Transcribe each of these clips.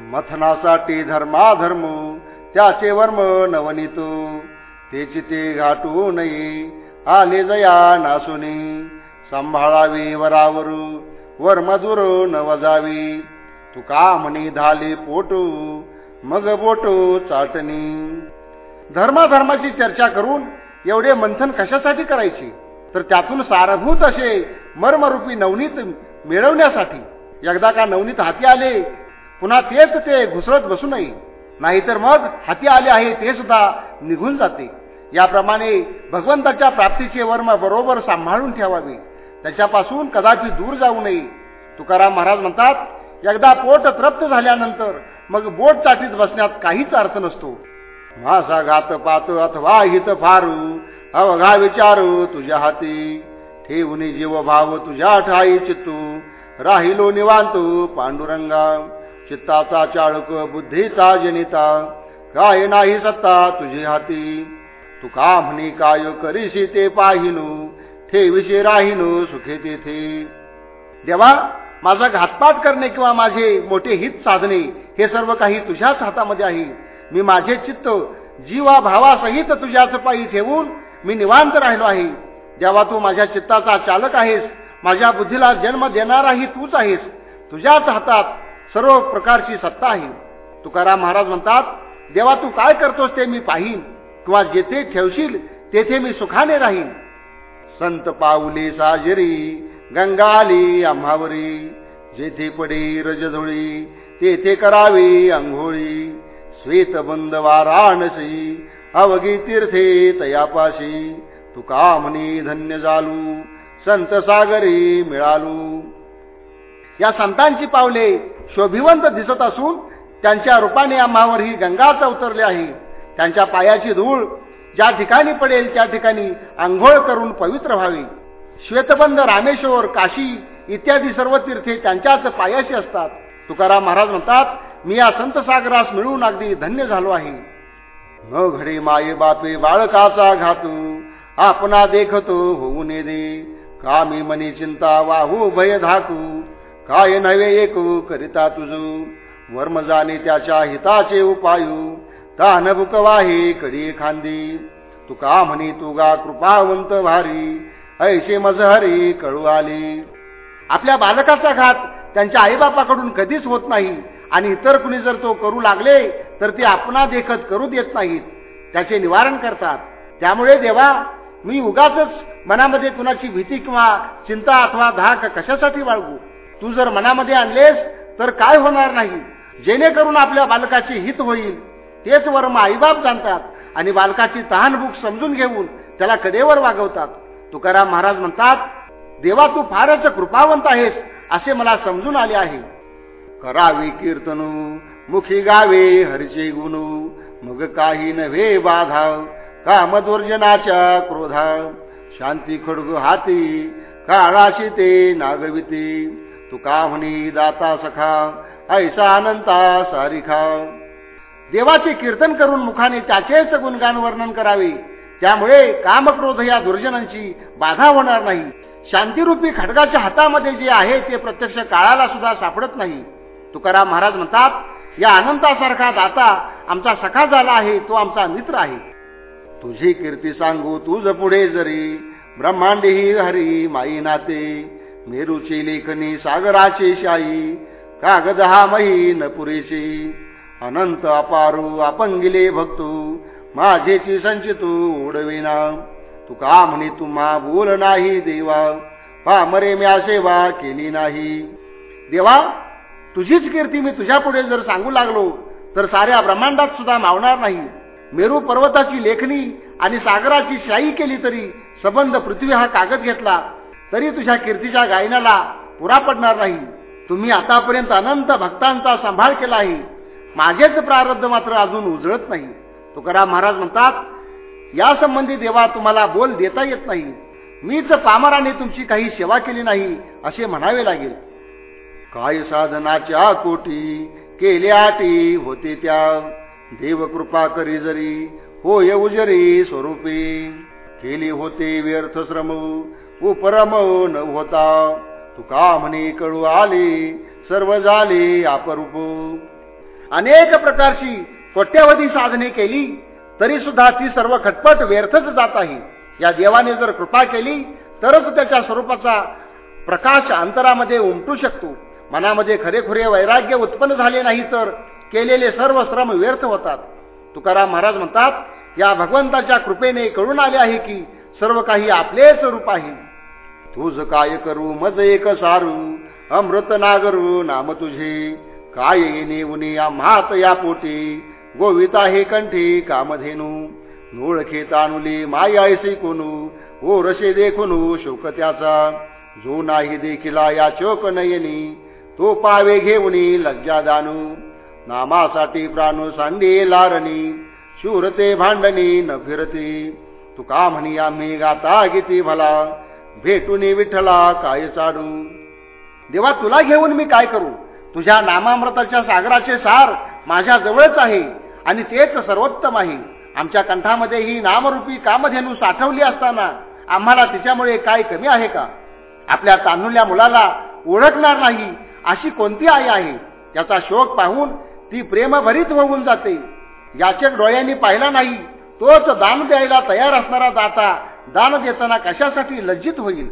मथनासाठी धर्माधर्म त्याचे वर्म नवनीत. तेची ते घाटू नये आले जया नासुनी. सांभाळावी वरावरू वर मजूर न तुका म्हणी धाले पोटू मग बोटू चाटणी. धर्माधर्माची चर्चा करून एवढे मंथन कशासाठी करायचे? तर त्यातून सारभूत असे मर्मरूपी नवनीत मिळवण्यासाठी. एकदा का नवनीत हाती आले पुन्हा तेच ते घुसळत बसू नये नाहीतर मग हाती आले आहे ते सुद्धा निघून जाते. याप्रमाणे भगवंताच्या प्राप्तीचे वर्म बरोबर सांभाळून ठेवावे. त्याच्यापासून कदाचित दूर जाऊ नये. तुकाराम महाराज म्हणतात एकदा पोट तृप्त झाल्यानंतर मग बोट चाटीत बसण्यात काहीच अर्थ नसतो. माझा घात पात अथवा हित फारू अवघा विचारू तुझ्या हाती. ठेवून जीव भाव तुझ्या ठाई चित्तू. राहिलो निवांत पांडुरंगा. चित्ताचा चाळक बुद्धीचा जनिता. काय नाही सत्ता तुझी हाती. तू का म्हणी काय करीसी ते पाहिनू ठेविशी राहिनू सुखे तेथे. देवा माझा घातपात करणे किंवा माझे मोठे हित साधणे हे सर्व काही तुझ्याच हातामध्ये आहे. मी माझे चित्त जीवा भावासहित तुझ्याच पायी ठेवून मी निवांत राहिलो आहे. जेव्हा तू माझ्या चित्ताचा चालक आहेस. माझ्या बुद्धीला जन्म देणाराही तूच आहेस. तुझ्याच हातात सर्व प्रकारची सत्ता आहे. तुकाराम महाराज म्हणतात देवा तू काय करतोस ते मी पाहीन किंवा जेथे ठेवशील तेथे मी सुखाने राहीन. संत पाऊले साजरी गंगाली आम्हावरी जेथे पडे रजधुळी तेथे करावी अंघोळी श्वेतबंद वाराणसी अवगी तीर्थे तयापाशी तुका म्हणे धन्य झालू संत सागरी मिळालू. या संतांची पावले शोभिवंत दिसत असून त्यांच्या रूपाने आम्हावर ही गंगाच उतरले आहे. त्यांच्या पायाची धूळ ज्या ठिकाणी पडेल त्या ठिकाणी आंघोळ करून पवित्र व्हावी. श्वेतबंध रामेश्वर काशी इत्यादी सर्व तीर्थे त्यांच्याच पायाशी असतात. तुकाराम महाराज म्हणतात मी या संत सागरास मिळून अगदी धन्य झालो आहे. न घडे माये बापे बाळकाचा घातू आपणा देखतो होऊ ने दे. का मी मनी चिंता वाहू भय धाकू. काय नव्हे एक करिता तुझू? वर्म जाणे त्याच्या हिताचे उपायू. तान बुकवाहे कडी खांदी? तुका म्हणी तुगा कृपावंत भारी. ऐशे मजहरी कळू आली. आपल्या बालकाचा घात त्यांच्या आईबापाकडून कधीच होत नाही. आणि इतर कुणी जर तो करू लागले तर ते आपणा देखत करू देत नाहीत. त्याचे निवारण करतात. त्यामुळे देवा मी उगाच मनामध्ये कुणाची भीती किंवा चिंता अथवा धाक कशासाठी बाळगू? तू जर मनामध्ये आणलेस तर काय होणार नाही? जेणेकरून आपल्या बालकाचे हित होईल. तेच वर्म आईबाप जाणतात आणि बालकाची तहानभूक समजून घेऊन त्याला कडेवर वागवतात. तुकाराम महाराज म्हणतात देवा तू फारच कृपावंत आहेस असे मला समजून आले आहे. करावी कीर्तनू मुखी गावे हरचे गुणू मग काही नव्हे बाधा कामदुर्जनाच्या क्रोधा. शांती खडगू हाती काळाशी ते नागविती. तू का म्हणी दाता सखा? ऐसा अनंता सारिखा. देवाचे कीर्तन करून मुखाने त्याचेच गुणगान वर्णन करावे. त्यामुळे कामक्रोध या दुर्जनांची बाधा होणार नाही. शांतिरूपी खडगाच्या हातामध्ये जे आहे ते प्रत्यक्ष काळाला सुद्धा सापडत नाही. तुकाराम महाराज म्हणतात या अनंतासारखा दाता आमचा सखा झाला आहे तो आमचा मित्र आहे. तुझी कीर्ती सांगू तुझ पुढे जरी. ब्रह्मांडी हरी माई नाते. मेरूची लेखनी सागराची शाई कागद हा मही न पुरेशी अनंत अपारू अपंगिले भक्तू माझेची संचितू ओढविना तू का म्हणे तुम्हा बोल नाही देवा पामरे म्या सेवा केली नाही. देवा तुझीच कीर्ती मी तुझ्या पुढे जर सांगू लागलो तर साऱ्या ब्रह्मांडात सुद्धा मावणार नाही. मेरू पर्वताची लेखणी आणि सागराची शाई केली तरी संबंध पृथ्वी हा कागद घेतला तरी तुझ्या कीर्तीच्या गायनाला पुरा पडणार नाही. तुम्ही आतापर्यंत अनंत भक्तांचा सांभाळ केला आहे. माझेच प्रारब्ध मात्र अजून उजळत नाही. तुकाराम महाराज म्हणतात या संबंधी देवा तुम्हाला बोल देता येत नाही. मीच पामराने तुमची काही सेवा केली नाही असे म्हणावे लागेल. काय साधनाच्या कोटी केल्या टी होते त्या. देव कृपा करी जरी होय उजरी स्वरूपी. केली होते व्यर्थ श्रम उपरम न होता. तुका म्हणे कळू आले सर्व झाले अपरूप अनेक प्रकारची कोट्यावधी साधने केली तरी सुद्धा ती सर्व खटपट व्यर्थच जात आहे. या देवाने जर कृपा केली तरच त्याच्या स्वरूपाचा प्रकाश अंतरामध्ये उमटू शकतो. मनामध्ये खरेखुरे वैराग्य उत्पन्न झाले नाही तर केलेले सर्व श्रम व्यर्थ होतात. तुकाराम महाराज म्हणतात या भगवंताच्या कृपेने कळून आले आहे की सर्व काही आपलेच रूप आहे. तुझ काय करू मज एक सारू. अमृत नागरू नाम तुझे. काय येणे उनी आम्हात या पोटी. गोविता हे कंठी कामधेनू. नोळखे तानुली माय ऐसी कोणू ओ रसे देखुनू शोक त्याचा. जो नाही देखिला या चोक नयनी तो पावे घेऊनी लज्जा दानू. नामासाठी प्राणू सांडे लारणी शूरते भांडणी न फिरती. तुका म्हणी आम्ही गाता गीती भला. भेटून विठ्ठला काय चाडू? देवा तुला घेऊन मी काय करू? तुझ्या नामामृताच्या सागराचे सार माझ्या जवळच आहे आणि तेच सर्वोत्तम आहे. आमच्या कंठामध्ये ही नामरूपी कामधेनू साठवली असताना आम्हाला तिच्यामुळे काय कमी आहे का? आपल्या तांदुल्या मुलाला ओळखणार नाही अशी कोणती आई आहे? त्याचा शोक पाहून ती प्रेमभरीत होऊन जाते. याचे डोळ्यांनी पाहिला नाही तोच दान द्यायला तयार असणारा दाता दान देताना कशासाठी लज्जित होईल?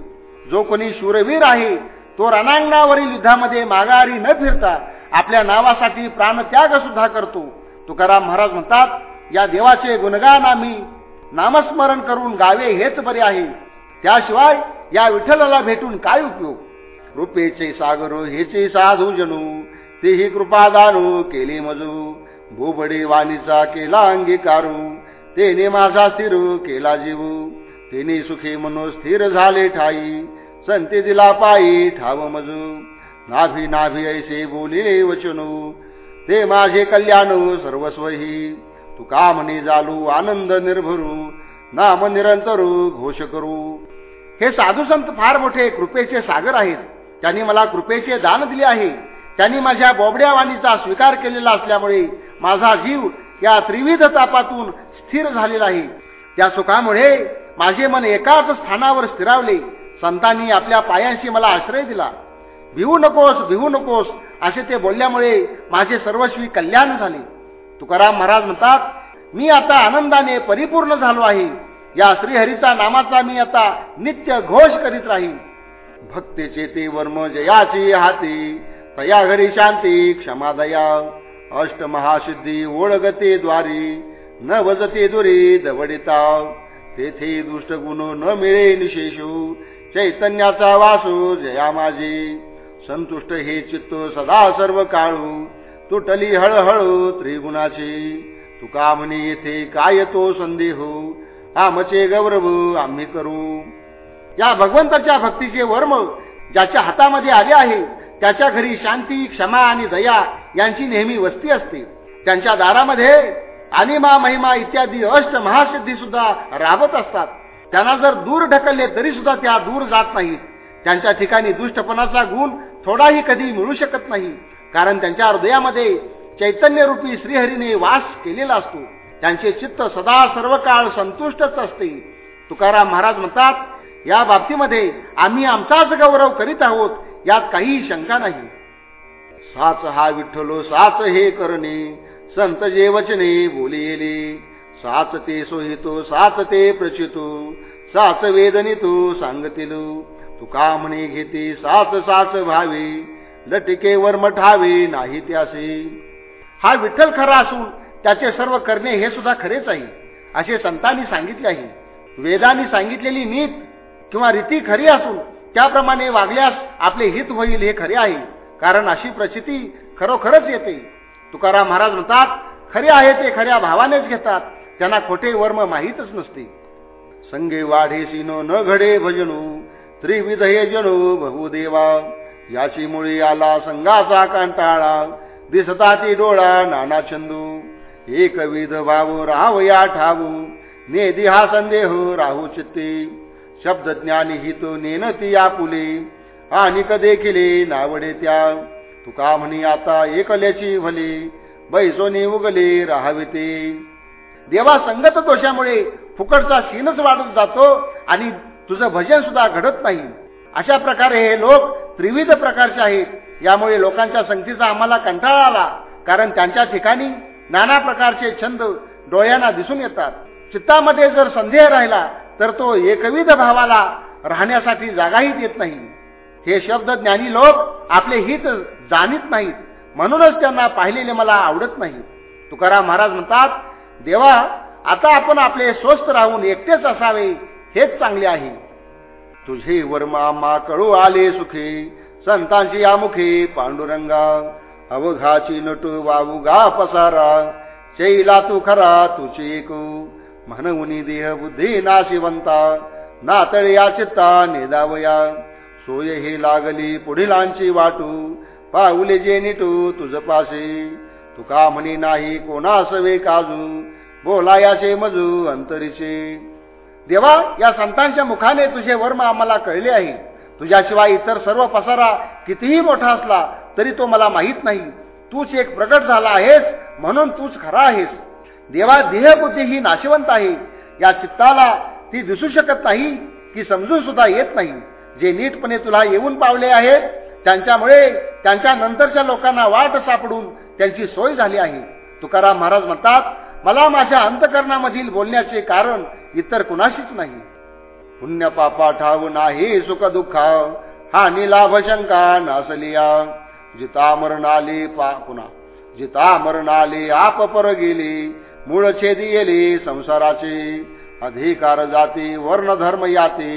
जो कोणी शूरवीर आहे तो रणांगणावरील युद्धामध्ये माघारी न फिरता आपल्या नावासाठी प्राणत्याग सुद्धा करतो. तुकाराम महाराज म्हणतात या देवाचे गुणगान आम्ही नामस्मरण करून गावे हेच बरे आहे. त्याशिवाय या विठ्ठलाला भेटून काय उपयोग? रुपेचे सागर हेचे साधू जनू तेही कृपा दानू केली मजू. भूबडे वाणीचा केला अंगीकारू तेने माझा स्थिर केला जीवू. तेने सुखे मनो स्थिर झाले ठाई. संते दिला पायी ठाव मजू. नाभी नाभी ऐसे बोलिले वचनू. ते माझे कल्याण सर्वस्वही. तुका म्हणे जालू आनंद निर्भरू. नाम निरंतरू घोष करू. हे साधू संत फार मोठे कृपेचे सागर आहेत. त्यांनी मला कृपेचे दान दिले आहे. त्यांनी माझ्या बोबड्या वाणीचा स्वीकार केलेला असल्यामुळे माझा जीव या त्रिविध तापातून स्थिर झालेला आहे. त्या सुखामुळे माझे मन एकाच स्थानावर स्थिरावले. संतांनी आपल्या पायांशी मला आश्रय दिला. भिवू नकोस भिवू नकोस असे ते बोलल्यामुळे माझे सर्वस्वी कल्याण झाले. तुकाराम महाराज म्हणतात मी आता आनंदाने परिपूर्ण झालो आहे. या श्रीहरीचा नामाचा मी आता नित्य घोष करीत राहील भक्तीचे ते वर्म जयाची हाती तया घरी शांती क्षमादया अष्ट महासिद्धी ओळगते द्वारी. न वजते दुरी दवडिता। तेथे दुष्ट गुण न मिळे निशेषू। चैतन्याचा वासू जया माझी। संतुष्ट हे चित्त सदा सर्व काळू। तुटली हळहळू त्रिगुणाची। तुका म्हणे येथे काय तो संदेह? आमचे गौरव आम्ही करू। या भगवंताच्या भक्तीचे वर्म ज्याच्या हातामध्ये आले आहे त्याच्या घरी शांती क्षमा आणि दया यांची नेहमी वस्ती असते. त्यांच्या दारामध्ये अनिमा महिमा इत्यादी अष्ट महासिद्धी सुद्धा राबत असतात. त्यांना जर दूर ढकलले तरी सुद्धा त्या दूर जात नाहीत. त्यांच्या ठिकाणी दुष्टपणाचा गुण थोडाही कधी मिळू शकत नाही. कारण त्यांच्या हृदयामध्ये चैतन्य रूपी श्रीहरीने वास केलेला असतो. त्यांचे चित्त सदा सर्व काळ संतुष्टच असते. तुकाराम महाराज म्हणतात या बाबतीमध्ये आम्ही आमचाच गौरव करीत आहोत यात काही शंका नाही. साच हा विठ्ठलो साच हे करणे संत जे वचने बोलिले साच ते सोहितो साच ते प्रचितो साच वेदनितो सांगतील तुका म्हणे घेते साच साच भावे लटिके वर्म ठावे नाही त्यासे. हा विठ्ठल खरा असून त्याचे सर्व करणे हे सुद्धा खरेच आहे असे संतांनी सांगितले आहे. वेदांनी सांगितलेली नीत किंवा रीती खरी असून त्याप्रमाणे वागल्यास आपले हित होईल हे खरे आहे कारण अशी प्रचिती खरोखरच येते. तुकाराम महाराज म्हणतात खरे आहे ते खऱ्या भावानेच घेतात त्यांना खोटे वर्म माहीतच नसते. संगे वाढे सिनो न घडे भजनू त्रिविध हे जणू बहुदेवा याची मुळी आला संघाचा कंटाळा दिसता ती डोळा नाना चंदू. एकविध भाव राहू या ठावू नेदी हा संदेह राहू चित्ते. शब्द ज्ञानी नेन नेनती आपुले आणि कदेखिले नावडे त्या. तुका म्हणी आता एकल्याची भली बैसोनी उगले राहावे ते देवा संगत दोषामुळे फुकटचा सीनच वाढत जातो आणि तुझं भजन सुद्धा घडत नाही. अशा प्रकारे हे लोक त्रिविध प्रकारचे आहेत. यामुळे लोकांच्या संगतीचा आम्हाला कंटाळा आला. कारण त्यांच्या ठिकाणी नाना प्रकारचे छंद डोळ्यांना दिसून येतात. चित्तामध्ये जर संदेह राहिला तर तो एकविध भावाला राहण्यासाठी जागाही देत नाही. हे शब्द ज्ञानी लोक आपले हित जाणीत नाहीत. म्हणूनच त्यांना पाहिलेले मला आवडत नाही. तुकाराम महाराज म्हणतात देवा आता आपण आपले स्वस्थ राहून एकटेच असावे हेच चांगले आहे. तुझे वर्मा कळू आले सुखे संतांची आमुखे पांडुरंगा अवघाची नटू वावुगा पसारा चैला तू खरा तुझे म्हणून देह बुद्धी नाशिवंता नातळ या चित्ता नेदावया सोय ही लागली पुढीलांची वाटू. पाऊले जे निटू तुझ पाशी तुका म्हणी नाही कोणासवे काजू. बोलायाचे मजू अंतरीचे. देवा या संतांच्या मुखाने तुझे वर्म आम्हाला कळले आहे. तुझ्याशिवाय इतर सर्व पसारा कितीही मोठा असला तरी तो मला माहीत नाही. तूच एक प्रकट झाला आहेस म्हणून तूच खरा आहेस. देवा देहबुद्धी ही नाशिवंत आहे. या चित्ताला ती दिसू शकत नाही की समजून सुद्धा येत नाही. जे नीटपणे तुला येऊन पावले आहे त्यांच्यामुळे त्यांच्या नंतरच्या लोकांना वाट सापडून त्यांची सोय झाली आहे. तुकाराम महाराज म्हणतात मला माझ्या अंतकरणामधील बोलण्याचे कारण इतर कुणाशीच नाही. पुण्य पापा ठाव नाही सुख दुःखा हानी लाभ शंका नासलिया. जिता मरण आले पा पुन्हा जिता मरण आले आप पर गेले मूळ छेदी येले संसाराचे. अधिकार जाती वर्ण धर्म याते.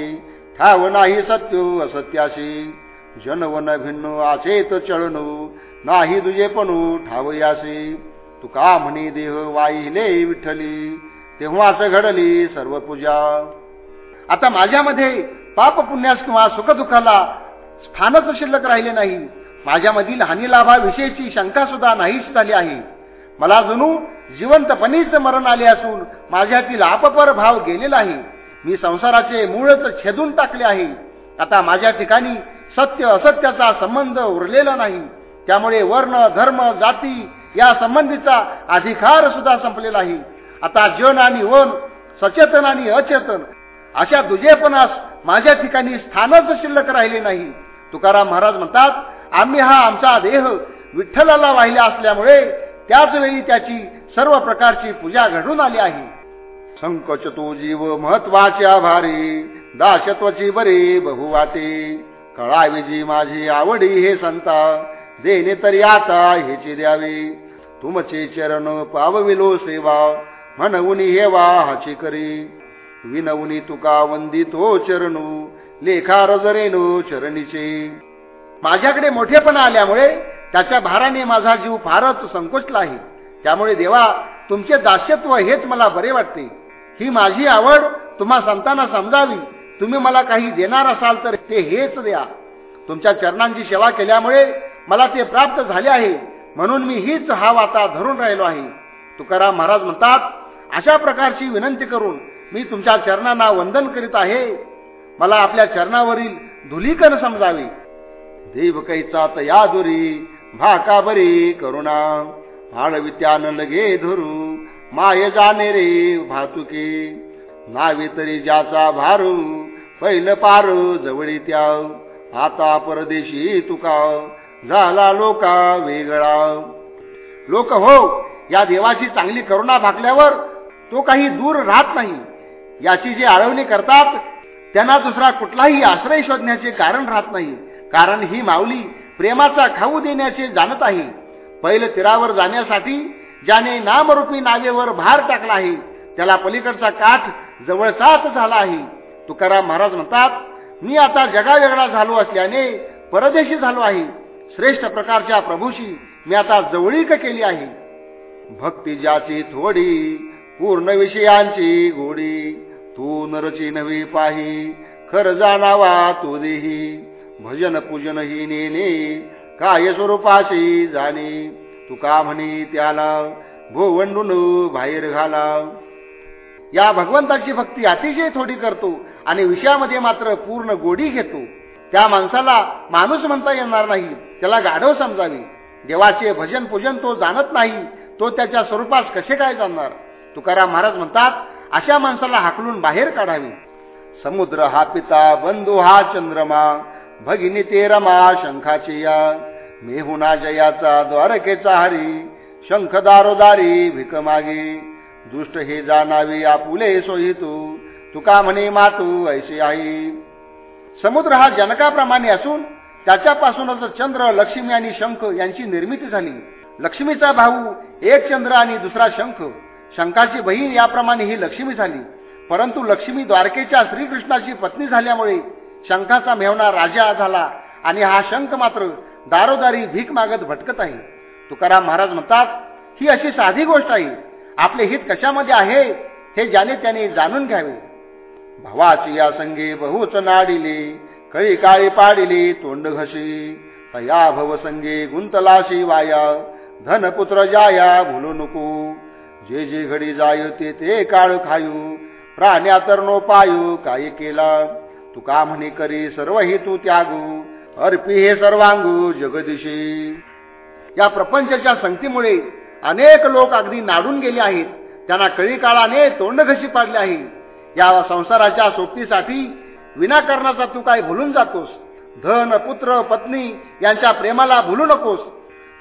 ठाव नाही सत्य असत्याशी जनवन भिन्न आचेत चळणू नाही दुजेपणू ठाव तू तुका म्हणे देह वाहिले विठ्ठली तेव्हाच घडली सर्व पूजा. आता माझ्यामध्ये पाप पुण्यास किंवा सुखदुःखाला स्थानच शिल्लक राहिले नाही. माझ्यामधील हानिलाभाविषयीची शंका सुद्धा नाहीच झाली आहे. मला जणू जिवंतपणीच मरण आले असून माझ्यातील आपपर भाव गेलेला आहे. मी संसाराचे मूळच छेदून टाकले आहे. आता माझ्या ठिकाणी सत्य असत्याचा संबंध उरलेला नाही. त्यामुळे वर्ण धर्म जाती या संबंधीचा अधिकार सुद्धा संपलेला आहे. आता जन आणि वन सचेतन आणि अचेतन अशा दुजेपणास माझ्या ठिकाणी स्थानच शिल्लक राहिले नाही. तुकाराम महाराज म्हणतात आम्ही हा आमचा देह विठ्ठलाला वाहिला असल्यामुळे त्याच वेळी त्याची सर्व प्रकारची पूजा घडून आली आहे. संकोच तो जीव महत्त्वाचे आभारी. दाशत्वाची बरे बहुवाते. कळावी माझी आवडी हे संता. देणे तरी आता हेची द्यावी. तुमचे चरण पावविलो सेवा. हे हेवा हाची करी. विनवनी तुका वंदितो चरणू लेखा रजरेनो चरणीचे. माझ्याकडे मोठेपणा आल्यामुळे त्याच्या भाराने माझा जीव फारच संकोचला आहे त्यामुळे देवा तुमचे दास्यत्व हेच मला बरे वाटते. ही माझी आवड तुम्हा संतांना समजावी. तुम्ही मला काही देणार असाल तर ते हेच द्या. तुमच्या चरणांची सेवा केल्यामुळे मला ते प्राप्त झाले आहे. म्हणून मी हीच हा वाता धरून राहिलो आहे. तुकाराम महाराज म्हणतात अशा प्रकारची विनंती करून मी तुमच्या चरणांना वंदन करीत आहे. मला आपल्या चरणावरील धुलीकन समजावे. देव कैचा तया दुरी भाका बरी करुणा भाडवित्यान लगे धरू. माय जाणे रे भातुके. नावे तरी ज्याचा भारू पहिलं पारू जवळी त्या आता परदेशी तुका झाला लोका वेगळा. लोक हो या देवाची चांगली करुणा भागल्यावर तो काही दूर राहत नाही. याची जी आळवणी करतात त्यांना दुसरा कुठलाही आश्रय शोधण्याचे कारण राहत नाही. कारण ही माऊली प्रेमाचा खाऊ देण्याचे जाणत आहे. पहिलं तीरावर जाण्यासाठी ज्याने नामरूपी नावेवर भार टाकला आहे त्याला पलीकडचा काठ जवळचाच झाला आहे. तुकाराम महाराज म्हणतात मी आता जगावेगळा झालो असल्याने परदेशी झालो आहे. श्रेष्ठ प्रकारच्या प्रभूशी मी आता जवळीक केली आहे. भक्ती ज्याची थोडी पूर्ण विषयांची गोडी तू नरची नवी पाही खर जाणावा तू देही. भजन पूजन ही नेने काय स्वरूपाची जाणे. तुका म्हणे त्याला भोवंडून बाहेर घाला या भगवंताची भक्ती अतिशय थोडी करतो आणि विषयामध्ये मात्र पूर्ण गोडी घेतो. त्या माणसाला माणूस म्हणता येणार नाही त्याला गाढव समजावी. देवाचे भजन पूजन तो जाणत नाही तो त्याच्या स्वरूपास कसे काय जाणणार तुकाराम महाराज म्हणतात अशा माणसाला हाकलून बाहेर काढावी. समुद्र हा पिता बंधू हा चंद्रमा भगिनी ते रमा शंखाचे या. मेहुना जयाचा द्वारकेचा हरी शंख दारोदारी भिक मागे. दुष्ट हे जाणावी आपुले सोयी तू तुका म्हणे मातू ऐशी आई. समुद्र हा जनकाप्रमाणे असून त्याच्यापासूनच चंद्र लक्ष्मी आणि शंख यांची निर्मिती झाली. लक्ष्मीचा भाऊ एक चंद्र आणि दुसरा शंख. शंखाची बहीण याप्रमाणे ही लक्ष्मी झाली. परंतु लक्ष्मी द्वारकेच्या श्रीकृष्णाची पत्नी झाल्यामुळे शंखाचा मेहना राजा झाला आणि हा शंख मात्र दारोदारी भीक मागत भटकत आहे. तुकाराम महाराज म्हणतात ही अशी साधी गोष्ट आहे. आपले हित कशामध्ये आहे हे ज्याने त्याने जाणून घ्यावे. भावाची या संगे बहुच नाडिले कळी काळी पाडिली तोंड घशी. तया भव संगे गुंतलाशी वाया धनपुत्र जाया भुलू नको. जे जे घडी जाय ते ते काळ खायू प्राण्या तर नो पायू काय केला? तुका म्हणे करी सर्व ही तू त्यागू. अर्पी हे सर्वांगू जगदिशी. या प्रपंचाच्या संगतीमुळे अनेक लोक अगदी नाडून गेले आहेत. त्यांना कळी काळाने तोंड घशी पाडले आहे. या संसाराच्या सोबतीसाठी विनाकारणाचा तू काय भुलून जातोस? धन पुत्र पत्नी यांच्या प्रेमाला भुलू नकोस.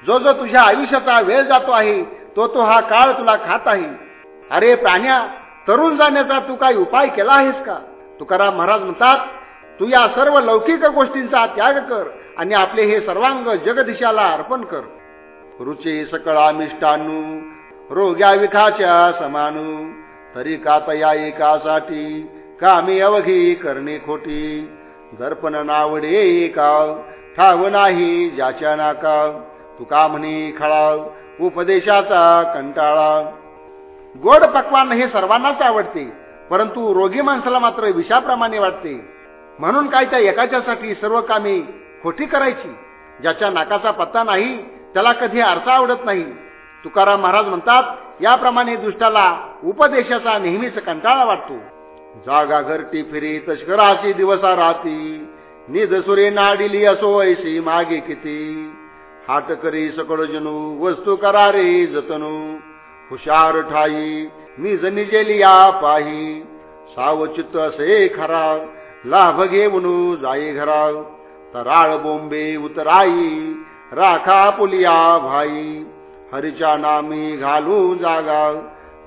जो जो तुझ्या आयुष्याचा वेळ जातो आहे तो तो हा काळ तुला खात आहे. अरे प्राण्या तरुण जाण्याचा तू काही उपाय केला आहेस का? तुकाराम महाराज म्हणतात तू या सर्व लौकिक गोष्टींचा त्याग कर आणि आपले हे सर्वांग जगदिशाला अर्पण कर. रुचे सकळा मिष्टानू रोग्या विखाच्या समानू तरी का तया एकासाठी कामी अवघी करणे खोटी? दर्पण नावडे एका ठाव नाही ज्याच्या नाका तुका म्हणे खळाव उपदेशाचा कंटाळा गोड पक्वान हे सर्वांनाच आवडते परंतु रोगी माणसाला मात्र विषाप्रमाणे वाटते. म्हणून काय त्या एकाच्यासाठी सर्व कामे खोटी करायची? ज्याच्या नाकाचा पत्ता नाही त्याला कधी आरसा आवडत नाही. तुकाराम महाराज म्हणतात याप्रमाणे दुष्टाला उपदेशाचा नेहमीच कंटाळा वाटतो. जागा घरटी फिरी तस्कराची दिवसा राहती निध सुरे नाडिली असो ऐशी मागे किती. हाट करी सकळ जनू वस्तू करारे जतनू. हुशार ठाई निज निजेलिया पाही. सावचित्त असे खरा लाभ घेऊन जाई घरा तराळ बोंबे उतराई राखा पुलिया भाई हरीच्या नामी घालू जागा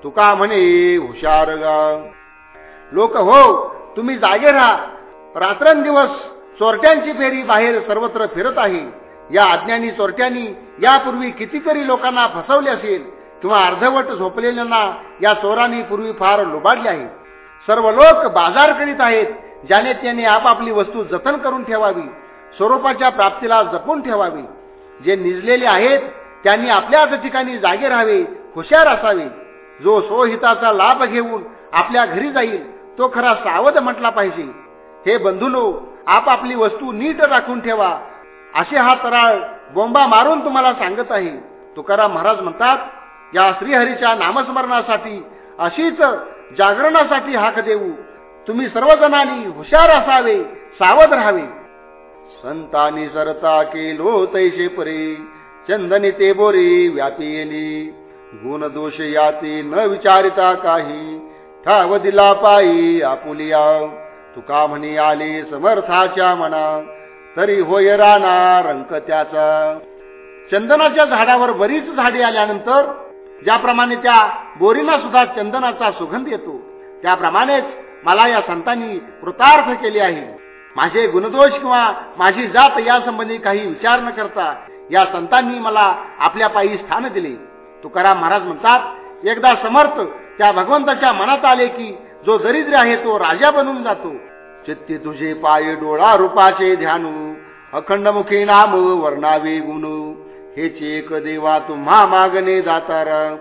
तुका म्हणे हुशार गाव. लोक हो तुम्ही जागे राहा. रात्रंदिवस चोरट्यांची फेरी बाहेर सर्वत्र फिरत आहे. या अज्ञानी चोरट्यांनी यापूर्वी कितीतरी लोकांना फसवले असेल किंवा अर्धवट झोपलेल्यांना या चोरांनी पूर्वी फार लुबाडले आहे. सर्व लोक बाजार करीत आहेत. ज्याने त्याने आपापली वस्तू जतन करून ठेवावी स्वरूपाच्या प्राप्तीला जपून ठेवावी. जे निजलेले आहेत त्यांनी आपल्याच ठिकाणी जागे राहावे हुशार असावे. जो स्वहिताचा लाभ घेऊन आपल्या घरी जाईल तो खरा सावध म्हटला पाहिजे. हे बंधुनो आपापली वस्तू नीट राखून ठेवा. असे हा तराळ बोंबा मारून तुम्हाला सांगत आहे. तुकाराम महाराज म्हणतात या श्रीहरीच्या नामस्मरणासाठी अशीच जागरणासाठी हाक देऊ. तुम्ही सर्वजणांनी हुशार असावे सावध राहावे. संतानी सरता केलो तैसे परे चंदनी ते बोरी व्यापी येली गुण दोष याती न विचारिता काही ठाव दिला पायी आपुलिया तुका म्हणी आले समर्थाच्या मना तरी होय राणा रंक त्याचा. चंदनाच्या झाडावर बरीच झाडे आल्यानंतर ज्याप्रमाणे त्या बोरीना सुद्धा चंदनाचा सुगंध येतो त्याप्रमाणेच मला या संतांनी कृतार्थ केले आहे. माझे गुणदोष किंवा माझी जात यासंबंधी काही विचार न करता या संतांनी मला आपल्या पायी स्थान दिले. तुकाराम महाराज म्हणतात एकदा समर्थ त्या भगवंताच्या मनात आले की जो दरिद्र आहे तो राजा बनून जातो. चित्ते तुझे पाय डोळा रूपाचे ध्यानू. अखंडमुखी नाम वर्णावे गुण. हे चेक देवा तुम्हा मागणे जातारा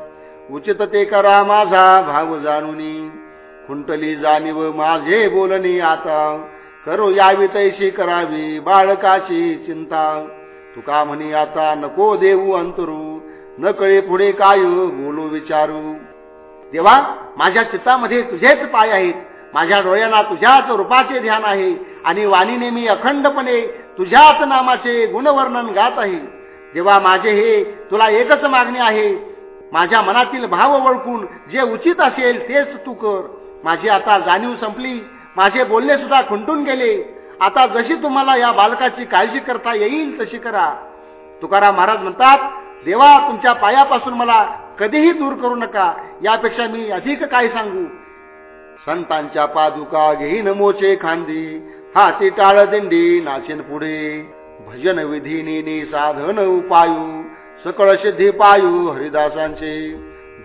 उचित ते करा माझा भाव जाणूनी. खुंटली जाणीव माझे बोलणी आता. करो यावी तैशी करावी बाळकाची चिंता. तुका म्हणी आता नको देऊ अंतरू. न कळे पुढे काय बोलू विचारू. देवा माझ्या चित्तामध्ये तुझेच पाय आहेत. माझ्या डोळ्यांना तुझ्याच रूपाचे ध्यान आहे. आणि वाणीने मी अखंडपणे तुझ्याच नामाचे गुणवर्णन गात आहे. जेव्हा माझे हे तुला एकच मागणे आहे. माझ्या मनातील भाव ओळखून जे उचित असेल तेच तू कर. माझी आता जाणीव संपली. माझे बोलणे सुद्धा खुंटून गेले. आता जशी तुम्हाला या बालकाची काळजी करता येईल तशी करा. तुकाराम महाराज म्हणतात देवा तुमच्या पायापासून मला कधीही दूर करू नका. यापेक्षा मी अधिक काय सांगू? संतांच्या पादुका घेईन मोचे खांदी. हाती टाळ दिंडी नाचेन पुढे. भजन विधीनी साधन उपायू. सकळ सिद्धी पायू हरिदासांचे.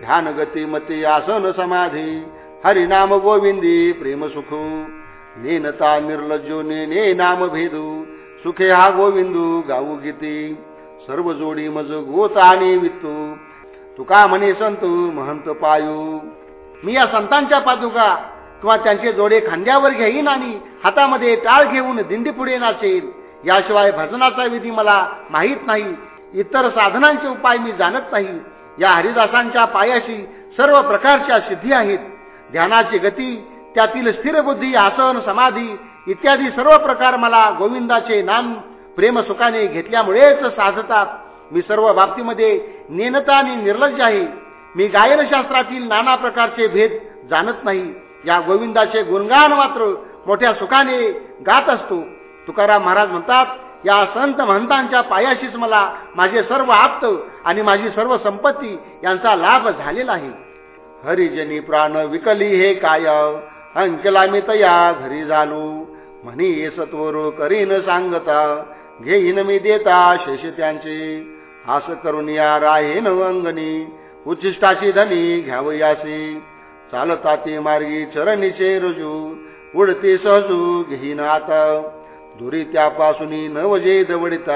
ध्यान गती मती आसन समाधी. हरिनाम गोविंदी प्रेम सुख। नेनता निर्लज्जो ने नाम भेदू। सुखे हा गोविंदू गाऊ गीती। सर्व जोडी मज गोत आणि वित्तू। तुका म्हणे संत महंत पायू। मी या संतांच्या पादुका किंवा त्यांचे जोडे खांद्यावर घेईन आणि हातामध्ये टाळ घेऊन दिंडी पुढे नाचेल याशिवाय भजनाचा विधी मला माहीत नाही। इतर साधनांचे उपाय मी जाणत नाही। या हरिदासांच्या पायाशी सर्व प्रकारच्या सिद्धी आहेत। ध्यानाची गती त्यातील स्थिर बुद्धी आसन समाधी इत्यादी सर्व प्रकार मला गोविंदाचे नाम प्रेम सुखाने घेतल्यामुळेच साधतात. मी सर्व बाबतीमध्ये नेनता आणि निर्लज्ज आहे. मी गायनशास्त्रातील नाना प्रकारचे भेद जाणत नाही. या गोविंदाचे गुणगान मात्र मोठ्या सुखाने गात असतो. तुकाराम महाराज म्हणतात या संत महंतांच्या पायाशीच मला माझे सर्व आप्त आणि माझी सर्व संपत्ती यांचा लाभ झालेला आहे. हरिजनी प्राण विकली हे काय? अंकला मी तया घरी झालो. म्हणी सत्वरो करीन सांगता घेईन मी देता शेष त्यांचे. आस करून या राहेन अंगणी उच्चिष्टाची धनी घ्यावयासी चालता ते मार्गी चरणीचे रुजू उडते सहजू घेईन आता. दुरी त्यापासून नवजे दवडित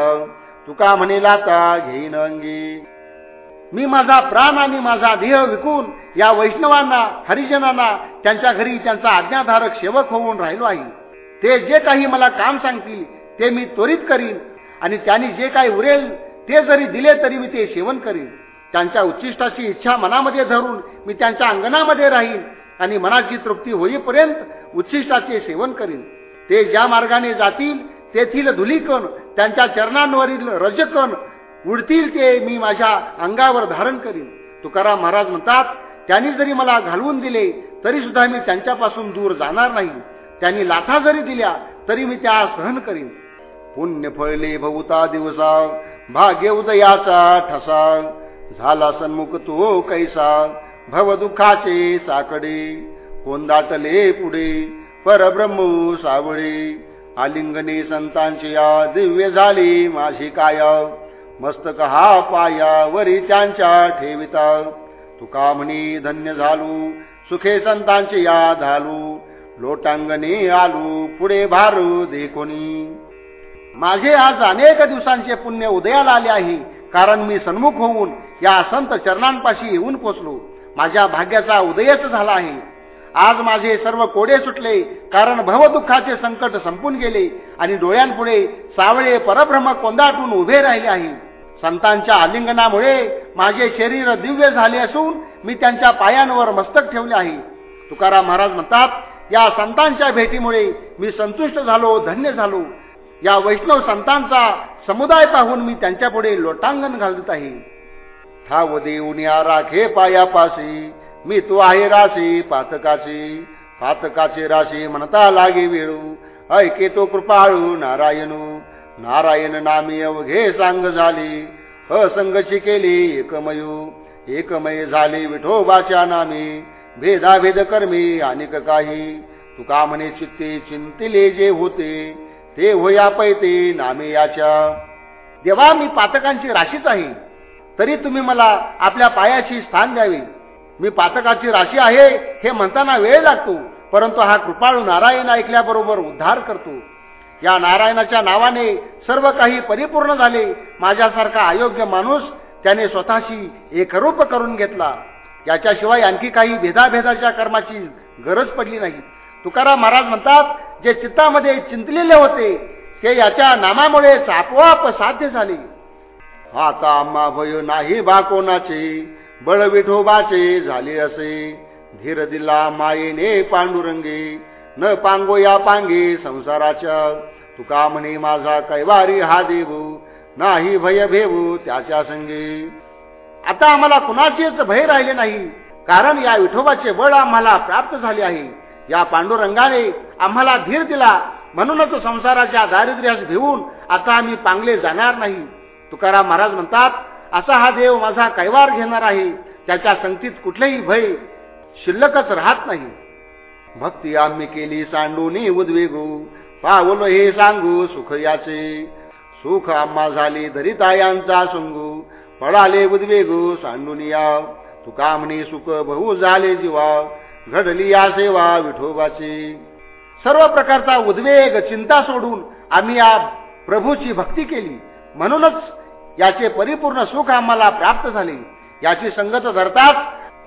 तुका म्हणे लाता घेईन अंगी. मी माझा प्राण आणि माझा देह विकून या वैष्णवांना हरिजनांना त्यांच्या घरी त्यांचा आज्ञाधारक सेवक होऊन राहिलो आहे. ते जे काही मला काम सांगतील ते मी त्वरित करीन आणि त्यांनी जे काही उरेल ते जरी दिले तरी मी ते सेवन करीन. त्यांच्या उच्चिष्टाची इच्छा मनामध्ये धरून मी त्यांच्या अंगणामध्ये राहीन आणि मनाची तृप्ती होईपर्यंत उच्चिष्टाचे सेवन करीन. ते ज्या मार्गाने जातील तेथील धुलीकण त्यांच्या चरणांवरील रजकण उडतील ते मी माझ्या अंगावर धारण करीन. तुकाराम महाराज म्हणतात त्यांनी जरी मला घालवून दिले तरी सुद्धा मी त्यांच्यापासून दूर जाणार नाही. त्यांनी लाथा जरी दिल्या तरी मी त्या सहन करीन. पुण्य फळले भवता दिवसा भाग्य उदयाचा ठसा. झाला सन्मुख तो कैसा भवदुःखाचे साकडे. कोंदाटले पुढे परब्रह्म सावळे. आलिंगने संतांची या दिव्य झाली माझी काया. मस्तक हा पाया वरी त्यांच्या ठेविता. तुका म्हणी धन्य झालू सुखे संतांचे या झालू लोटांगणे आलू पुढे भारू देखोनी माझे आज अनेक दिवसांचे पुण्य उदयाला आले आहे कारण मी सन्मुख होऊन या संत चरणांपाशी येऊन पोचलो. माझ्या भाग्याचा उदयच झाला आहे. आज माझे सर्व कोडे सुटले कारण भवदुःखाचे संकट संपून गेले आणि डोळ्यांपुढे सावळे परभ्रम कोंदाटून उभे राहिले आहे. संतांच्या आलिंगनामुळे माझे शरीर दिव्य झाले असून मी त्यांच्या पायांवर मस्तक ठेवले आहे. तुकाराम महाराज म्हणतात या संतांच्या भेटीमुळे मी संतुष्ट झालो धन्य झालो. या वैष्णव संतांचा समुदाय पाहून मी त्यांच्यापुढे लोटांगण घालत आहे. ठाव देऊन या राखे पायापाशी मी तू आहे राशी पातकाची राशी म्हणता लागे वेळू ऐके तो कृपाळू नारायणू. नारायण नामी अवघे सांग झाली. असंगची केली एकमयू. एकमय झाली विठोबाच्या नामी. भेदाभेद कर्मी अनेक काही. तुका म्हणे चित्ते चिंतिले जे होते ते होया पैते नामे याच्या. देवा मी पातकांची राशीच आहे. तरी तुम्ही मला आपल्या पायाची स्थान द्यावे. मी पातकाची राशी आहे हे म्हणताना वेळ लागतो. परंतु हा कृपाळू नारायण ऐकल्याबरोबर उद्धार करतो. या नारायणाच्या नावाने सर्व काही परिपूर्ण झाले. माझ्यासारखा अयोग्य माणूस त्याने स्वतःशी एकरूप करून घेतला. याच्याशिवाय आणखी काही भेदाभेदाच्या कर्माची गरज पडली नाही. तुकाराम महाराज म्हणतात जे चित्तामध्ये चिंतलेले होते ते याच्या नामामुळे आपोआप साध्य झाले. आता आम्हा भय नाही बा कोणाचे बळ विठोबाचे झाले असे. धीर दिला मायेने पांडुरंगे. न पांगो या पांगे संसाराच्या. तुका म्हणे माझा कैवारी हा देऊ नाही भय भेवू त्याच्या संगे. आता आम्हाला कुणाचेच भय राहिले नाही कारण या विठोबाचे बळ आम्हाला प्राप्त झाले आहे. या पांडुरंगाने आम्हाला धीर दिला म्हणूनच संसाराच्या दारिद्र्यास भिवून आता आम्ही पांगले जाणार नाही. तुकाराम महाराज म्हणतात असा हा देव माझा कैवार घेणार आहे त्याच्या संगतीत कुठलेही भय शिल्लकच राहत नाही. भक्ती आम्ही केली सांडूनी उद्वेगू. पावलो हे सांगू सुख याचे. सुख आम्हा झाली दरितायांचा सुंगू. पडाले उद्वेगू सांडून या तुका म्हणे सुख बहु झाले जीवा. घडली या सेवा विठोबाची. सर्व प्रकारचा उद्वेग चिंता सोडून आम्ही या प्रभूची भक्ती केली. म्हणूनच याचे परिपूर्ण सुख आम्हाला प्राप्त झाले. याची संगत धरताच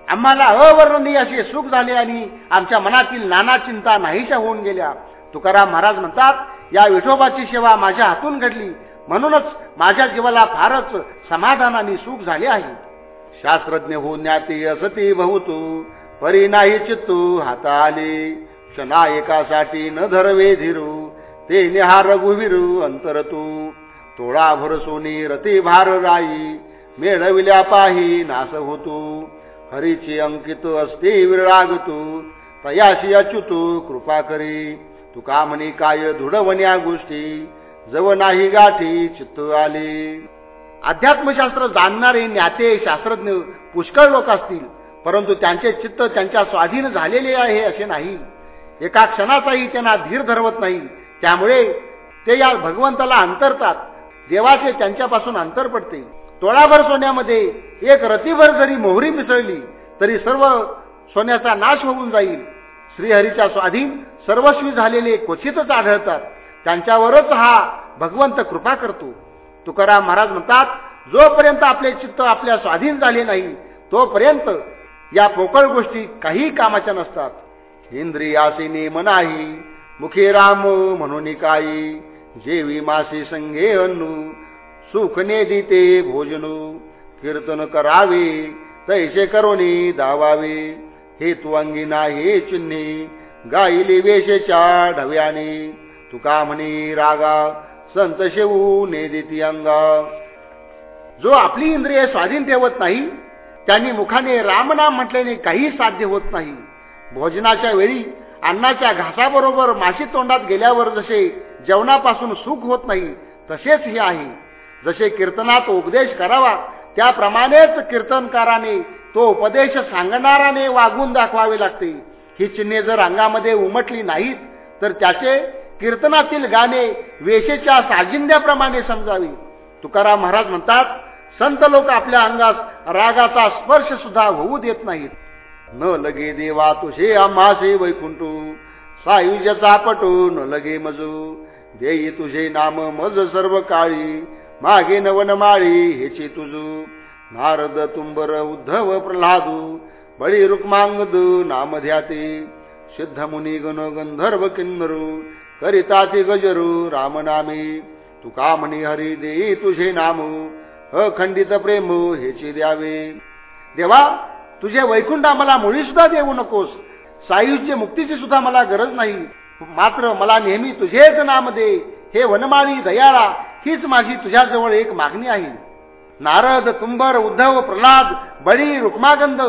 आम्हाला अवर्णनीय असे सुख झाले आणि आमच्या मनातील नाना चिंता नाहीशा होऊन गेल्या. तुकाराम महाराज म्हणतात या विठोबाची सेवा माझ्या हातून घडली. म्हणूनच माझ्या जीवाला फारच समाधान आणि सुख झाले आहे. शास्त्रज्ञ होण्याती असती भवतो परी नाही चित्तू हाता आले क्षणा एकासाठी न धरवे धीरू ते निहा रघुवीरू अंतर तू तोळा भर सोनी रती भार राई मेळविल्या पाही नास होतो. हरीची अंकित असते विरागतू तयाशी अच्युतू कृपा करी। तुका म्हणी काय धुडवण्या गोष्टी जव नाही गाठी चित्त आली। अध्यात्मशास्त्र जाणणारे ज्ञाते शास्त्रज्ञ पुष्कळ लोक असतील परंतु त्यांचे चित्त त्यांच्या स्वाधीन झालेले आहे असे नाही। एका क्षणाचाही त्यांना धीर धरवत नाही त्यामुळे ते या भगवंताला अंतरतात देवाचे त्यांच्यापासून अंतर पडते। तोळाभर सोन्यामध्ये एक रतीभर जरी मोहरी मिसळली तरी सर्व सोन्याचा नाश होऊन जाईल. श्रीहरीच्या स्वाधीन सर्वस्वी झालेले क्वचितच आढळतात. त्यांच्यावरच हा भगवंत कृपा करतो. तुकाराम महाराज म्हणतात जोपर्यंत आपले चित्त आपल्या स्वाधीन झाले नाही तोपर्यंत या पोकळ गोष्टी काही कामाच्या नसतात. इंद्रियासिने मनाही नाही मुखे राम म्हणून काही जेवी मासी संगे अन्नू. सुखने दिते भोजनू कीर्तन करावे तैसे करोनी दावावे हे तू अंगी नाही चिन्हे गाईली वेशेच्या ढव्याने. तुका म्हणे रागा संत शेवू ने देती अंगा. जो आपली इंद्रिय स्वाधीन ठेवत नाही त्यांनी मुखाने रामनाम म्हटल्याने काही साध्य होत नाही. भोजनाच्या वेळी अन्नाच्या घासाबरोबर माशी तोंडात गेल्यावर जसे जेवणापासून सुख होत नाही तसेच हे आहे. जसे कीर्तनात उपदेश करावा त्याप्रमाणेच कीर्तनकाराने तो उपदेश सांगणाराने वागून दाखवावे लागते. ही चिन्हे जर अंगामध्ये उमटली नाहीत तर त्याचे कीर्तनातील गाणे वेशेच्या साजिंद्याप्रमाणे समजावी. तुकाराम महाराज म्हणतात संत लोक आपल्या अंगास रागाचा स्पर्श सुद्धा होऊ देत नाहीत. न लगे देवा तुझे आम्हासे वैकुंठू सायुजचा पटू न लगे मजू. देई तुझे नाम मज सर्व काळी मागे नवन माळी हेची तुझू नारद तुंबर उद्धव प्रल्हादू. बळी रुक्मांगद नाम ध्याते सिद्ध मुनी गण गंधर्व किन्नरू. करिताती गजरू रामनामी. तुका म्हणी हरी देई तुझे नाम. अखंडित प्रेम हेचे द्यावे. देवा तुझे वैकुंठ मला मुळी सुद्धा देऊ नकोस. सायुज्य मुक्तीची सुद्धा मला गरज नाही. मात्र मला नेहमी तुझेच नाम दे. हे वनमाळी दयाळा हीच माझी तुझ्याजवळ एक मागणी आहे. नारद कुंभर उद्धव प्रल्हाद बळी रुक्मागंध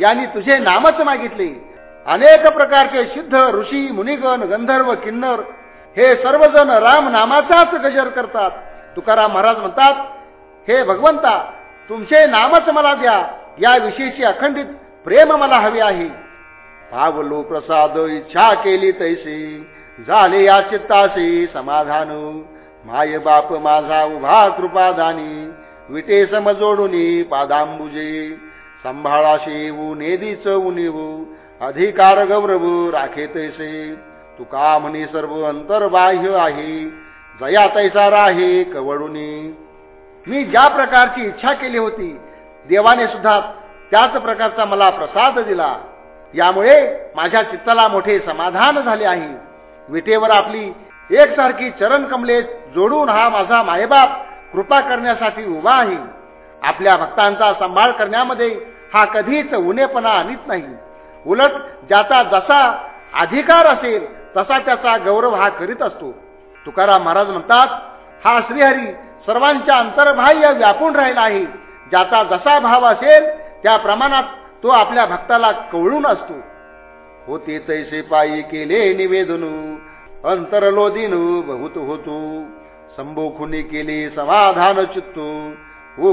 यांनी तुझे नामच मागितले. अनेक प्रकारचे सिद्ध ऋषी मुनिगण गंधर्व किन्नर हे सर्वजण राम नामाचाच गजर करतात. तुकाराम महाराज म्हणतात हे भगवंता तुमचे नामच मला द्या. या विषयीची अखंडित प्रेम मला हवे आहे. पावलो प्रसाद इच्छा केली तैसी. झाले या चित्ताशी समाधान. माय बाप माझा उभा कृपादानी विटे समजोडून पादांबुजे. संभाळाशी नेदीच उनिवू अधिकार गौरव राखे तैसे. तुका म्हणे सर्व अंतर्बाह्य आहे जया तैसा राहे कवडुनी. मी ज्या प्रकारची इच्छा केली होती देवाने सुद्धा त्याच प्रकारचा मला प्रसाद दिला. यामुळे माझ्या चित्ताला मोठे समाधान झाले आहे. विटेवर आपली एकसारखी चरण कमले जोडून हा माझा मायबाप कृपा करण्यासाठी उभा आहे. आपल्या भक्तांचा सांभाळ करण्यामध्ये हा कधीच उनेपणा आणत नाही. उलट ज्याचा जसा अधिकार असेल तसा त्याचा गौरव हा करीत असतो. तुकाराम महाराज म्हणतात हा श्रीहरी सर्वांच्या अंतर्बाह्य व्यापून राहिला आहे. ज्याचा जसा भाव असेल त्या प्रमाणात तो आपल्या भक्ताला कवळून असतो. होते तैसे पायी केले निवेदनू. अंतरलोदीन बहुत होतो संभोखुनी केले समाधान चित्तो ओ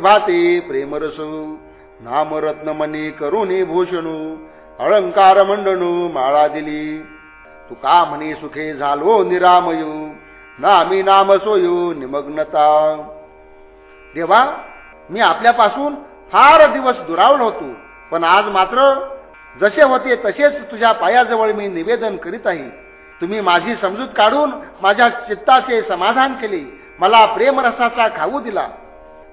भाते प्रेमरस नामरत्नमणी करुणी भूषणू अलंकार मंडणू माळा दिली तुका म्हणे सुखे झालो निरामयू नामी नाम सोयू निमग्नता देवा मी आपल्यापासून फार दिवस दुरावलो होतो पण आज मात्र जसे होते तसेच तुझ्या पायाजवळ मी निवेदन करीत आहे तुम्ही माझी समजूत काढून माझ्या चित्ताचे समाधान केले. मला प्रेमरसाचा खाऊ दिला.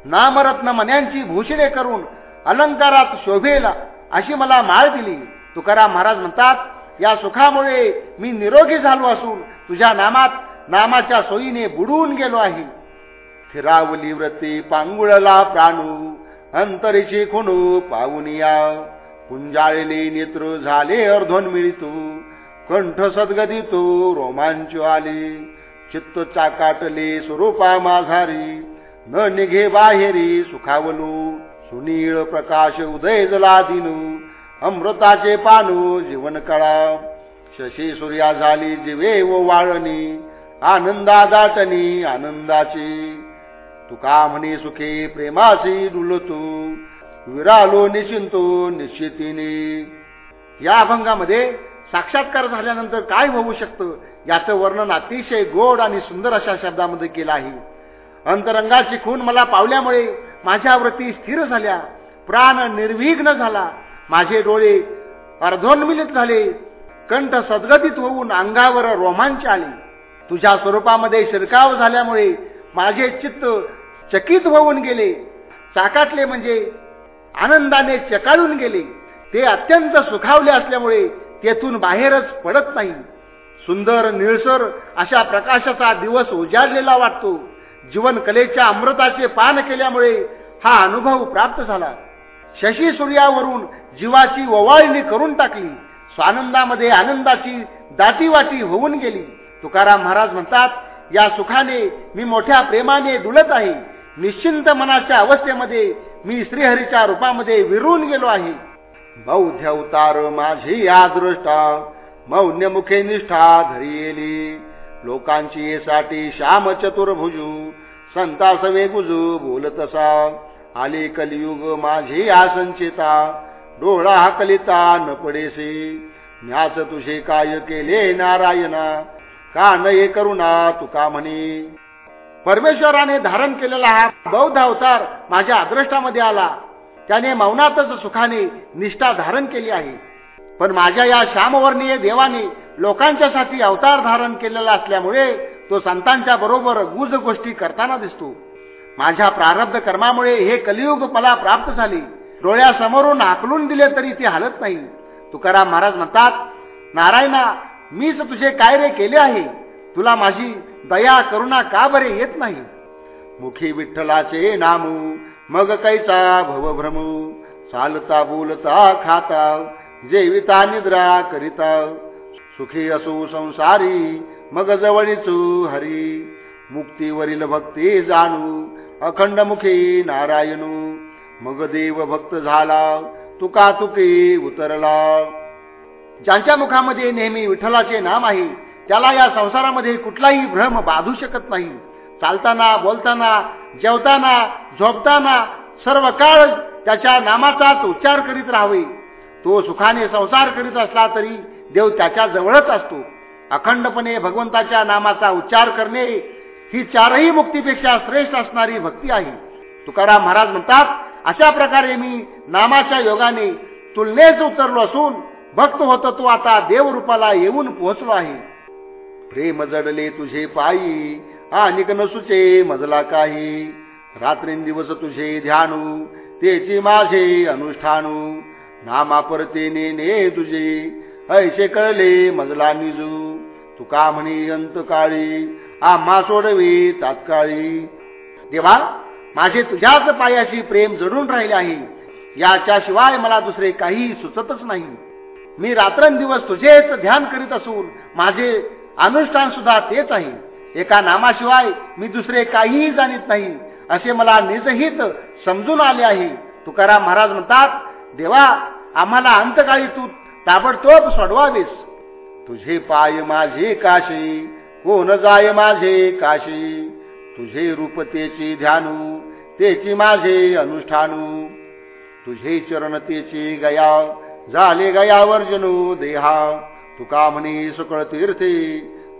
नामरत्न मन्यांची भूषणे करून अलंकारात शोभेला अशी मला माळ दिली. तुकाराम महाराज म्हणतात या सुखामुळे मी निरोगी झालो असून तुझ्या नामात नामाच्या सोयीने बुडून गेलो आहे. फिरावली व्रती पांगुळला प्राणू अंतरीची खुणू पाहुनिया पुंजाळले नेत्र झाले अर्धोन मिळतो कंठ सद्गदी तो रोमांच आले. चित्त चाकाटले स्वरूपा माझारी न निघे बाहेरी सुखावलो. सुनीळ प्रकाश उदय जला दिनू. अमृताचे पानू जीवन कळा. शशी सूर्या झाली जिवे व वाळणी. आनंदा दाटणी आनंदाची. तुका म्हणे सुखे प्रेमाची डुलतो. विरालो निशिंतो निश्चितीने. या अभंगामध्ये साक्षात्कार झाल्यानंतर काय होऊ शकतं? याचं वर्णन अतिशय गोड आणि सुंदर अशा शब्दामध्ये केलं आहे. अंतरंगाची खून मला पावल्यामुळे माझ्या व्रती स्थिर झाल्या. प्राण निर्विघ्न झाला. माझे डोळे अर्धोन्मिलित झाले. कंठ सद्गतीत होऊन अंगावर रोमांच आले. तुझ्या स्वरूपामध्ये शिरकाव झाल्यामुळे माझे चित्त चकित होऊन गेले. चाकाटले म्हणजे आनंदाने चकाळून गेले. ते अत्यंत सुखावले असल्यामुळे तेथून बाहेरच पडत नाही. सुंदर निळसर अशा प्रकाशाचा दिवस उजाडलेला वाटतो. जीवन कलेच्या अमृताचे पान केल्यामुळे हा अनुभव प्राप्त झाला. शशी सूर्यावरून जीवाची ओवाळणी करून टाकली. स्वानंदामध्ये आनंदाची दाटीवाटी होऊन गेली. तुकाराम महाराज म्हणतात या सुखाने मी मोठ्या प्रेमाने डुलत आहे. निश्चिंत मनाच्या अवस्थेमध्ये मी श्रीहरीच्या रूपामध्ये विरून गेलो आहे. बौद्ध अवतार माझी आदृष्टा मौन्य मुखे निष्ठा धरी येली लोकांची येसाठी श्याम चतुर्भुजू संतास वेगुजू बोलतसा आली कलियुग माझी आसंचिता डोळा हाकलिता न पडेसी. न्यास तुझे काय केले नारायणा का न ये करुणा तुका म्हणी. परमेश्वराने धारण केलेला हा बौद्ध अवतार माझ्या अदृष्टामध्ये आला. त्याने मौनातच सुखाने निष्ठा धारण केली आहे. पण माझ्या या श्यामवर्णीय देवाने लोकांच्यासाठी अवतार धारण केलेला असल्यामुळे तो संतांच्या बरोबर गुज गोष्टी करताना दिसतो. माझ्या प्रारब्ध कर्मामुळे हे कलियुग मला प्राप्त झाले. डोळ्यासमोरून आकलून दिले तरी ते हलत नाही. तुकाराम महाराज म्हणतात नारायणा मीच तुझे काय रे केले आहे? तुला माझी दया करुणा का बरे येत नाही? मुखी विठ्ठलाचे नामू मग कैचा भवभ्रम? चालता बोलता खाता जेविता निद्रा करिता. सुखी असो संसारी मग जवळीचू हरी. मुक्तीवरील भक्ती जाणू अखंड मुखी नारायणू. मग देव भक्त झाला तुका तुके उतरला. ज्यांच्या मुखामध्ये नेहमी विठ्ठलाचे नाम आहे त्याला या संसारामध्ये कुठलाही भ्रम बाधू शकत नाही. चालताना बोलताना जेवताना झोपताना सर्व काळ त्याच्या नामाचाच उच्चार करीत राहावे. तो सुखाने संसार करीत असला तरी देव त्याच्या जवळच असतो. अखंडपणे भगवंताच्या नामाचा उच्चार करणे ही चारही मुक्तीपेक्षा श्रेष्ठ असणारी भक्ती आहे. तुकाराम महाराज म्हणतात अशा प्रकारे मी नामाच्या योगाने तुलनेच उतरलो असून भक्त होत तो आता देवरूपाला येऊन पोहोचलो आहे. प्रेम जडले तुझे पायी आणि नसुचे मजला काही. रात्रींदिवस तुझे ध्यानू तेची माझे अनुष्ठानू. नामापरतेने ने तुझे ऐसे कळले मजला निजू. तुका म्हणी अंतकाळी आम्हा सोडवी तात्काळी. देवा माझे तुझ्याच पायाशी प्रेम जडून राहिले आहे. याच्याशिवाय मला दुसरे काही सुचतच नाही. मी रात्रंदिवस तुझेच ध्यान करीत असून माझे अनुष्ठान सुद्धा तेच आहे. एका नामाशिवाय मी दुसरे काहीही जाणीत नाही. असे मला निजहित समजून आले आहे. तुकाराम महाराज म्हणतात देवा आम्हाला अंतकाळी तू ताबडतोब सोडवावीस. तुझे पाय माझे काशी कोण जाय माझे काशी? तुझे रूपतेची ध्यानू तेची माझे अनुष्ठानू. तुझे चरणतेचे गया झाले गया वर्जनू देहा. तुका म्हणे सकळ तीर्थे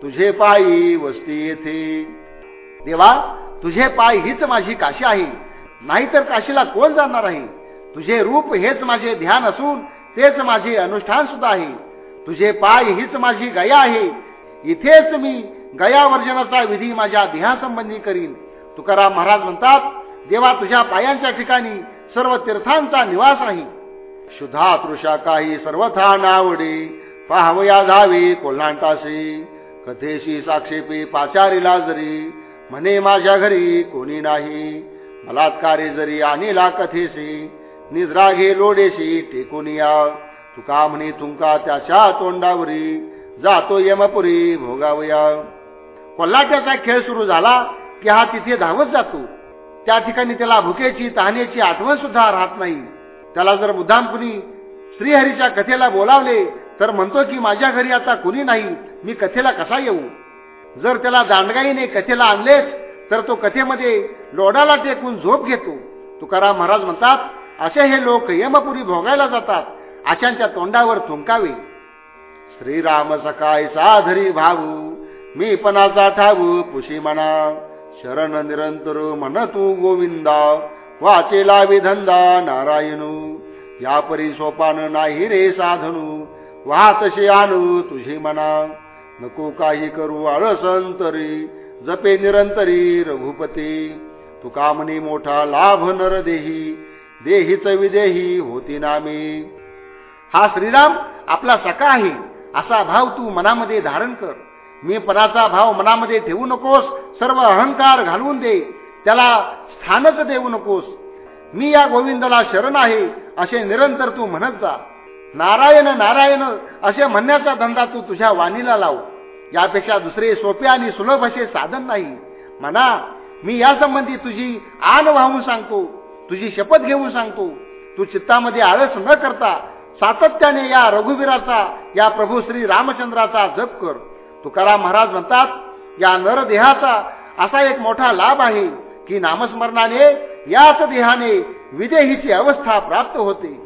तुझे पायी वस्ती येथे. देवा तुझे पाय हीच माझी काशी आहे. नाहीतर काशीला कोण जाणार आहे? तुझे रूप हेच माझे ध्यान असून तेच माझे अनुष्ठान सुद्धा आहे. तुझे पाय हीच माझी गया आहे. इथेच मी गया वर्जनाचा विधी माझ्या देहासंबंधी करीन. तुकाराम महाराज म्हणतात देवा तुझ्या पायांच्या ठिकाणी सर्व तीर्थांचा निवास आहे. शुद्धा तृषा काही सर्वथा नावडे. पाहवया धावे कोल्हांटासे कथेशी साक्षेपी पाचारीला जरी म्हणे माझ्या घरी कोणी नाही. बलात्कारे जरी आणिला कथेशी निद्रा घे लोडेशी टेकून या. तुका म्हणे तुमका त्याच्या तोंडावरी जातो यमपुरी भोगावया कोल्हाट्याचा खेळ सुरू झाला की हा तिथे धावत जातो. त्या ठिकाणी त्याला भुकेची तहानेची आठवण सुद्धा राहत नाही. त्याला जर मुद्दाम कुणी श्रीहरीच्या कथेला बोलावले तर म्हणतो की माझ्या घरी आता कुणी नाही मी कथेला कसा येऊ? जर त्याला दांडगाईने कथेला आणलेच तर तो कथेमध्ये लोडाला टेकून झोप घेतो. तुकाराम महाराज म्हणतात असे हे लोक यमपुरी भोगायला जातात अशांच्या तोंडावर थुंकावे. श्रीराम सकाळी साधरी भाऊ मी पणाचा ठाऊ पुशी म्हणा शरण निरंतर म्हण तू गोविंदा वाचेला विधंदा नारायणू या परी सोपान नाही रे साधनू वाहतशी आणू तुझी मना. नको काही करू आळसंतरी जपे निरंतरी रघुपती. तुका म्हणी मोठा लाभ नर देही देहीच विदेही होती नामी हा श्रीराम आपला सका आहे असा भाव तू मनामध्ये धारण कर. मी पराचा भाव मनामध्ये ठेवू नकोस सर्व अहंकार घालवून दे त्याला स्थानच देऊ नकोस. मी या गोविंदाला शरण आहे असे निरंतर तू म्हणत जा. नारायण नारायण असे म्हणण्याचा धंदा तू तुझ्या वाणीला लाव. यापेक्षा दुसरे सोपे आणि सुलभ असे साधन नाही. म्हणा मी यासंबंधी तुझी आन वाहून सांगतो तुझी शपथ घेऊन सांगतो. तू चित्तामध्ये आळस न करता सातत्याने या रघुवीराचा या प्रभू श्री रामचंद्राचा जप कर. तुकाराम महाराज म्हणतात या नरदेहाचा असा एक मोठा लाभ आहे की नामस्मरणाने याच देहाने विदेहीची अवस्था प्राप्त होते.